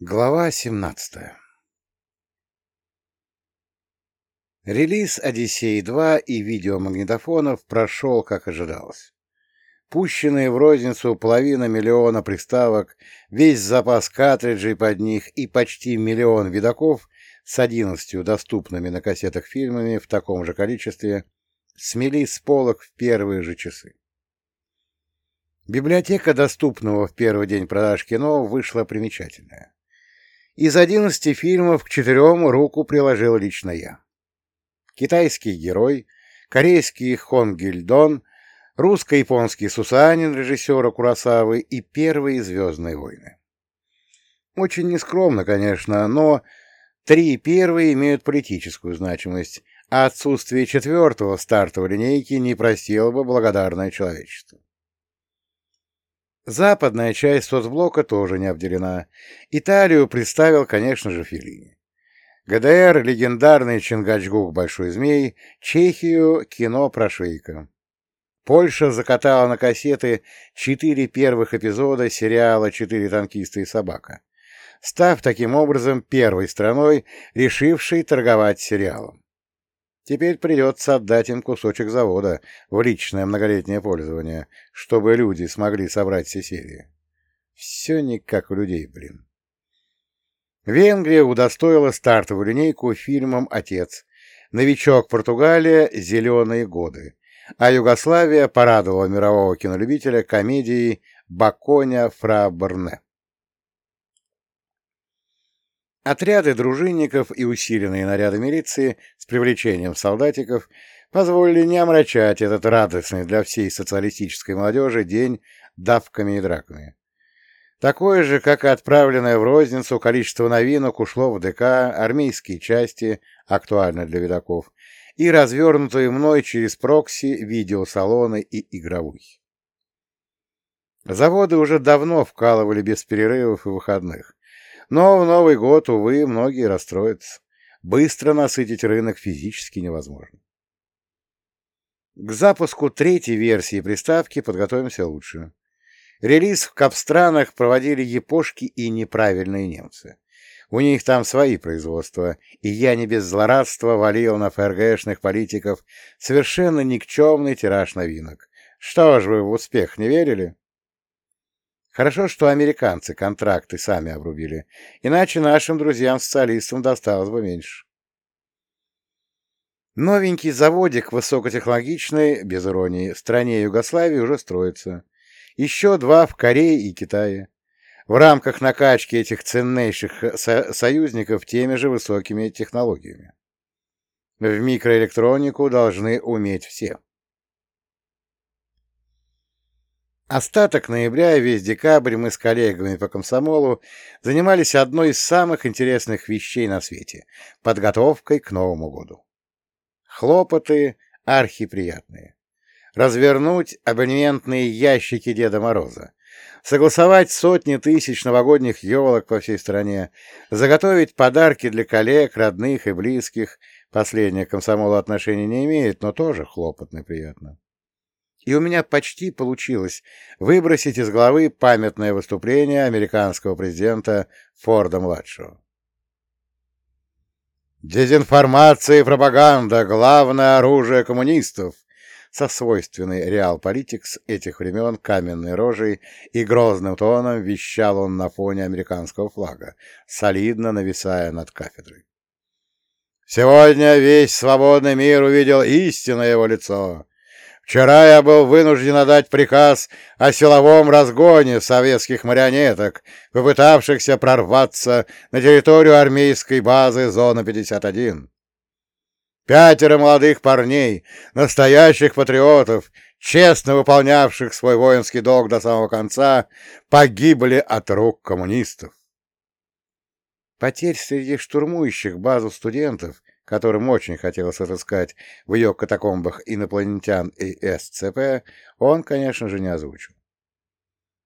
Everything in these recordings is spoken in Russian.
Глава 17 Релиз «Одиссеи-2» и видеомагнитофонов прошел, как ожидалось. Пущенные в розницу половина миллиона приставок, весь запас картриджей под них и почти миллион видаков с одиннадцатью доступными на кассетах фильмами в таком же количестве смели с полок в первые же часы. Библиотека доступного в первый день продаж кино вышла примечательная. Из одиннадцати фильмов к четырем руку приложил лично я. Китайский герой, корейский Хонгильдон, русско-японский Сусанин режиссера Курасавы и первые «Звездные войны». Очень нескромно, конечно, но три первые имеют политическую значимость, а отсутствие четвертого стартовой линейки не просило бы благодарное человечество. Западная часть соцблока тоже не обделена. Италию представил, конечно же, Филини. ГДР — легендарный Чингачгук «Большой змей», Чехию — кино про Швейка. Польша закатала на кассеты четыре первых эпизода сериала «Четыре танкиста и собака», став таким образом первой страной, решившей торговать сериалом. Теперь придется отдать им кусочек завода в личное многолетнее пользование, чтобы люди смогли собрать все серии. Все не как у людей, блин. Венгрия удостоила стартовую линейку фильмом «Отец», новичок Португалия «Зеленые годы», а Югославия порадовала мирового кинолюбителя комедией «Баконя фра Берне». Отряды дружинников и усиленные наряды милиции с привлечением солдатиков позволили не омрачать этот радостный для всей социалистической молодежи день давками и драками. Такое же, как и отправленное в розницу количество новинок ушло в ДК, армейские части, актуально для видаков, и развернутые мной через прокси видеосалоны и игровухи. Заводы уже давно вкалывали без перерывов и выходных, но в Новый год, увы, многие расстроятся. Быстро насытить рынок физически невозможно. К запуску третьей версии приставки подготовимся лучше. Релиз в капстранах проводили япошки и неправильные немцы. У них там свои производства, и я не без злорадства валил на ФРГшных политиков совершенно никчемный тираж новинок. Что ж вы в успех не верили? Хорошо, что американцы контракты сами обрубили, иначе нашим друзьям-социалистам досталось бы меньше. Новенький заводик высокотехнологичной, без иронии, стране Югославии уже строится. Еще два в Корее и Китае. В рамках накачки этих ценнейших со союзников теми же высокими технологиями. В микроэлектронику должны уметь все. Остаток ноября и весь декабрь мы с коллегами по комсомолу занимались одной из самых интересных вещей на свете — подготовкой к Новому году. Хлопоты архиприятные. Развернуть абонементные ящики Деда Мороза, согласовать сотни тысяч новогодних елок по всей стране, заготовить подарки для коллег, родных и близких. Последнее комсомолу отношения не имеет, но тоже хлопотно и приятно и у меня почти получилось выбросить из головы памятное выступление американского президента Форда-младшего. «Дезинформация и пропаганда — главное оружие коммунистов!» со свойственной реал-политикс этих времен каменной рожей и грозным тоном вещал он на фоне американского флага, солидно нависая над кафедрой. «Сегодня весь свободный мир увидел истинное его лицо. Вчера я был вынужден отдать приказ о силовом разгоне советских марионеток, попытавшихся прорваться на территорию армейской базы Зона 51. Пятеро молодых парней, настоящих патриотов, честно выполнявших свой воинский долг до самого конца, погибли от рук коммунистов. Потерь среди штурмующих базу студентов которым очень хотелось отыскать в ее катакомбах инопланетян и СЦП, он, конечно же, не озвучил.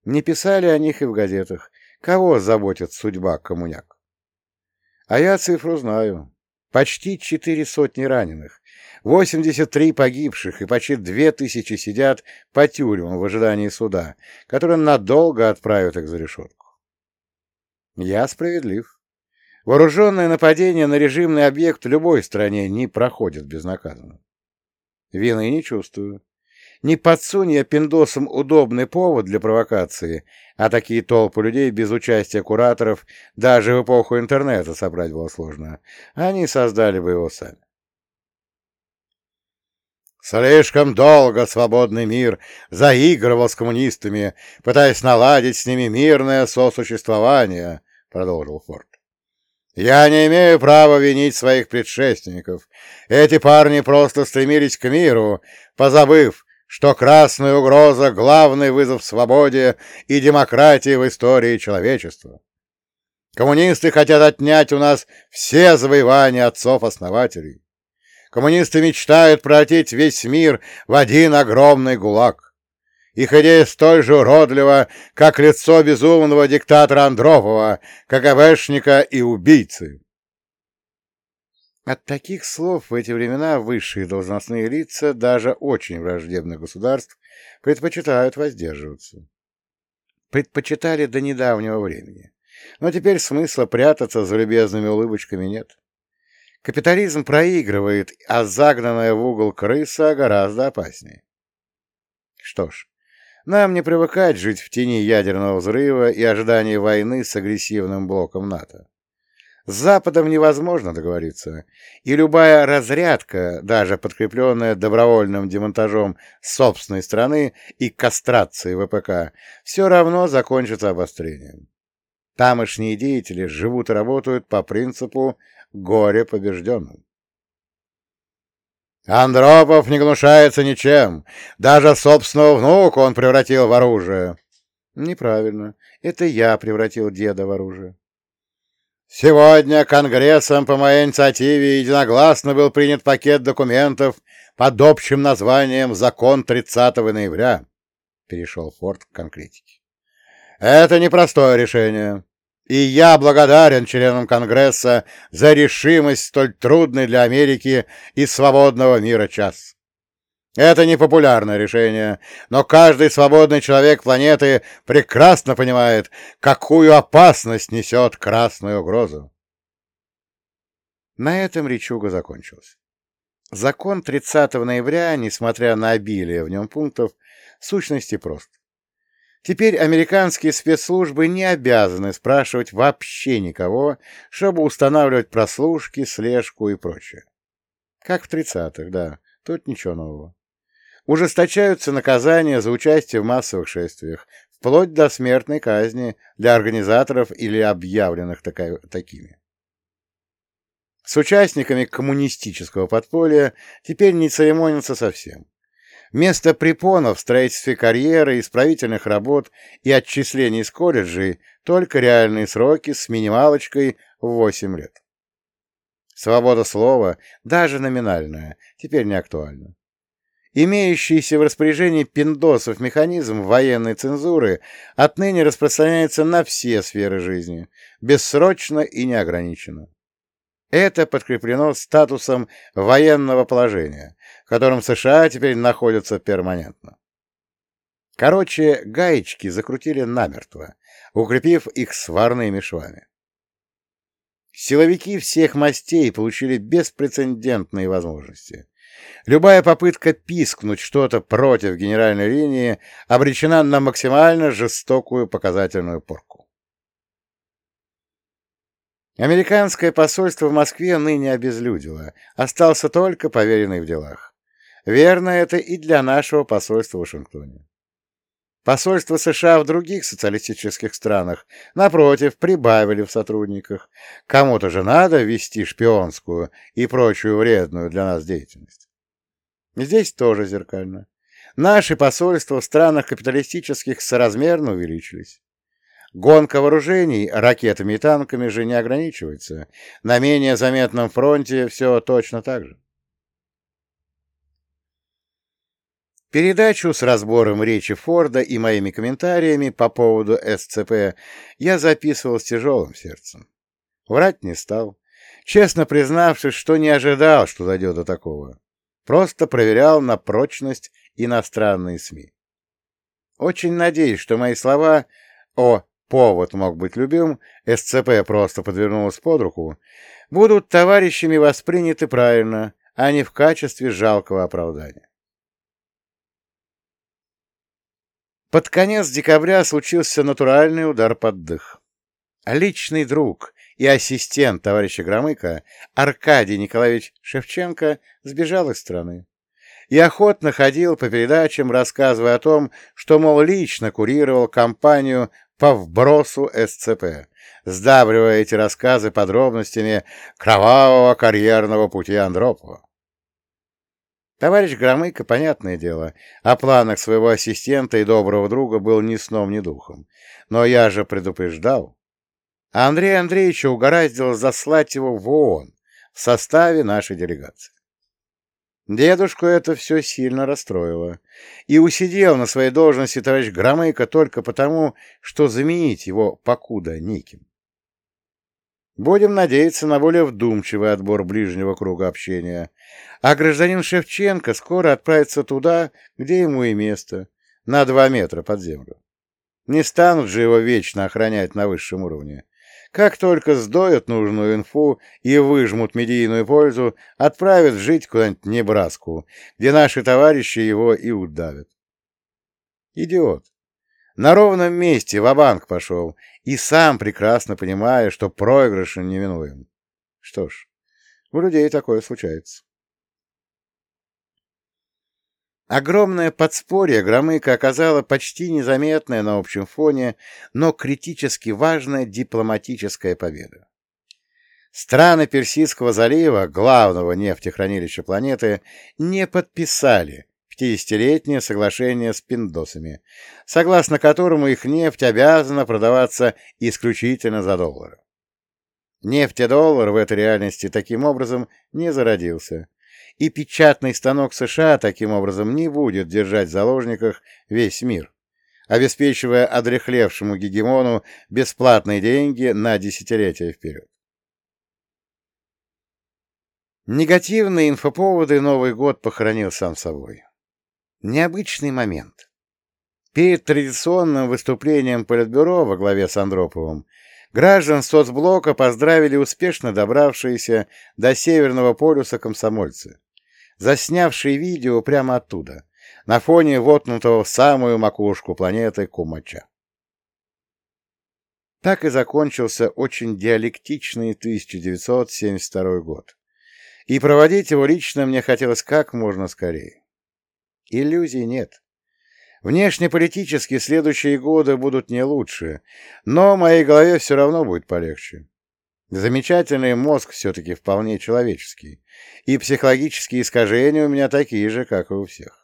Не писали о них и в газетах. Кого заботит судьба коммуняк? А я цифру знаю. Почти четыре сотни раненых, 83 погибших и почти две тысячи сидят по тюрьмам в ожидании суда, который надолго отправит их за решетку. Я справедлив. Вооруженное нападение на режимный объект в любой стране не проходит безнаказанно. Вины не чувствую. Не подсунь я пиндосам удобный повод для провокации, а такие толпы людей без участия кураторов даже в эпоху интернета собрать было сложно. Они создали бы его сами. Слишком долго свободный мир заигрывал с коммунистами, пытаясь наладить с ними мирное сосуществование, — продолжил Форд. Я не имею права винить своих предшественников. Эти парни просто стремились к миру, позабыв, что красная угроза — главный вызов свободе и демократии в истории человечества. Коммунисты хотят отнять у нас все завоевания отцов-основателей. Коммунисты мечтают превратить весь мир в один огромный гулаг. Их идея столь же уродлива, как лицо безумного диктатора Андропова, КГБшника и убийцы. От таких слов в эти времена высшие должностные лица, даже очень враждебных государств, предпочитают воздерживаться. Предпочитали до недавнего времени. Но теперь смысла прятаться за любезными улыбочками нет. Капитализм проигрывает, а загнанная в угол крыса гораздо опаснее. Что ж, нам не привыкать жить в тени ядерного взрыва и ожидания войны с агрессивным блоком НАТО. С Западом невозможно договориться, и любая разрядка, даже подкрепленная добровольным демонтажом собственной страны и кастрацией ВПК, все равно закончится обострением. Тамошние деятели живут и работают по принципу горе побежденным. Андропов не гнушается ничем. Даже собственного внука он превратил в оружие. Неправильно. Это я превратил деда в оружие. Сегодня Конгрессом по моей инициативе единогласно был принят пакет документов под общим названием «Закон 30 ноября», — перешел Форд к конкретике. Это непростое решение. И я благодарен членам Конгресса за решимость столь трудной для Америки и свободного мира час. Это непопулярное решение, но каждый свободный человек планеты прекрасно понимает, какую опасность несет красную угрозу. На этом речуга закончилась. Закон 30 ноября, несмотря на обилие в нем пунктов, в сущности прост. Теперь американские спецслужбы не обязаны спрашивать вообще никого, чтобы устанавливать прослушки, слежку и прочее. Как в 30-х, да, тут ничего нового. Ужесточаются наказания за участие в массовых шествиях, вплоть до смертной казни для организаторов или объявленных така такими. С участниками коммунистического подполья теперь не церемонятся совсем. Вместо препонов в строительстве карьеры, исправительных работ и отчислений из колледжей только реальные сроки с минималочкой в 8 лет. Свобода слова, даже номинальная, теперь не актуальна. Имеющийся в распоряжении пиндосов механизм военной цензуры отныне распространяется на все сферы жизни, бессрочно и неограниченно. Это подкреплено статусом военного положения, в котором США теперь находятся перманентно. Короче, гаечки закрутили намертво, укрепив их сварными швами. Силовики всех мастей получили беспрецедентные возможности. Любая попытка пискнуть что-то против генеральной линии обречена на максимально жестокую показательную порку. Американское посольство в Москве ныне обезлюдило, остался только поверенный в делах. Верно это и для нашего посольства в Вашингтоне. Посольства США в других социалистических странах, напротив, прибавили в сотрудниках. Кому-то же надо вести шпионскую и прочую вредную для нас деятельность. Здесь тоже зеркально. Наши посольства в странах капиталистических соразмерно увеличились. Гонка вооружений ракетами и танками же не ограничивается. На менее заметном фронте все точно так же. Передачу с разбором речи Форда и моими комментариями по поводу СЦП я записывал с тяжелым сердцем. Врать не стал, честно признавшись, что не ожидал, что дойдет до такого. Просто проверял на прочность иностранные СМИ. Очень надеюсь, что мои слова о повод мог быть любим, СЦП просто подвернулась под руку, будут товарищами восприняты правильно, а не в качестве жалкого оправдания. Под конец декабря случился натуральный удар под дых. Личный друг и ассистент товарища Громыка Аркадий Николаевич Шевченко сбежал из страны и охотно ходил по передачам, рассказывая о том, что, мол, лично курировал кампанию по вбросу СЦП, сдавливая эти рассказы подробностями кровавого карьерного пути Андропова. Товарищ Громыко, понятное дело, о планах своего ассистента и доброго друга был ни сном, ни духом. Но я же предупреждал. А Андрея Андреевича угораздило заслать его в ООН в составе нашей делегации. Дедушку это все сильно расстроило, и усидел на своей должности товарищ Громыко только потому, что заменить его покуда неким. Будем надеяться на более вдумчивый отбор ближнего круга общения, а гражданин Шевченко скоро отправится туда, где ему и место, на два метра под землю. Не станут же его вечно охранять на высшем уровне. Как только сдоят нужную инфу и выжмут медийную пользу, отправят жить куда-нибудь в Небраску, где наши товарищи его и удавят. Идиот. На ровном месте ва-банк пошел, и сам прекрасно понимая, что проигрыш неминуем. Что ж, у людей такое случается. Огромное подспорье Громыка оказало почти незаметное на общем фоне, но критически важная дипломатическая победа. Страны Персидского залива, главного нефтехранилища планеты, не подписали 50-летнее соглашение с пиндосами, согласно которому их нефть обязана продаваться исключительно за доллары. Нефтедоллар в этой реальности таким образом не зародился, и печатный станок США таким образом не будет держать в заложниках весь мир, обеспечивая одрехлевшему гегемону бесплатные деньги на десятилетия вперед. Негативные инфоповоды Новый год похоронил сам собой. Необычный момент. Перед традиционным выступлением Политбюро во главе с Андроповым граждан соцблока поздравили успешно добравшиеся до Северного полюса комсомольцы, заснявший видео прямо оттуда, на фоне вотнутого в самую макушку планеты Кумача. Так и закончился очень диалектичный 1972 год. И проводить его лично мне хотелось как можно скорее. Иллюзий нет. Внешнеполитически следующие годы будут не лучше, но моей голове все равно будет полегче. Замечательный мозг все-таки вполне человеческий, и психологические искажения у меня такие же, как и у всех.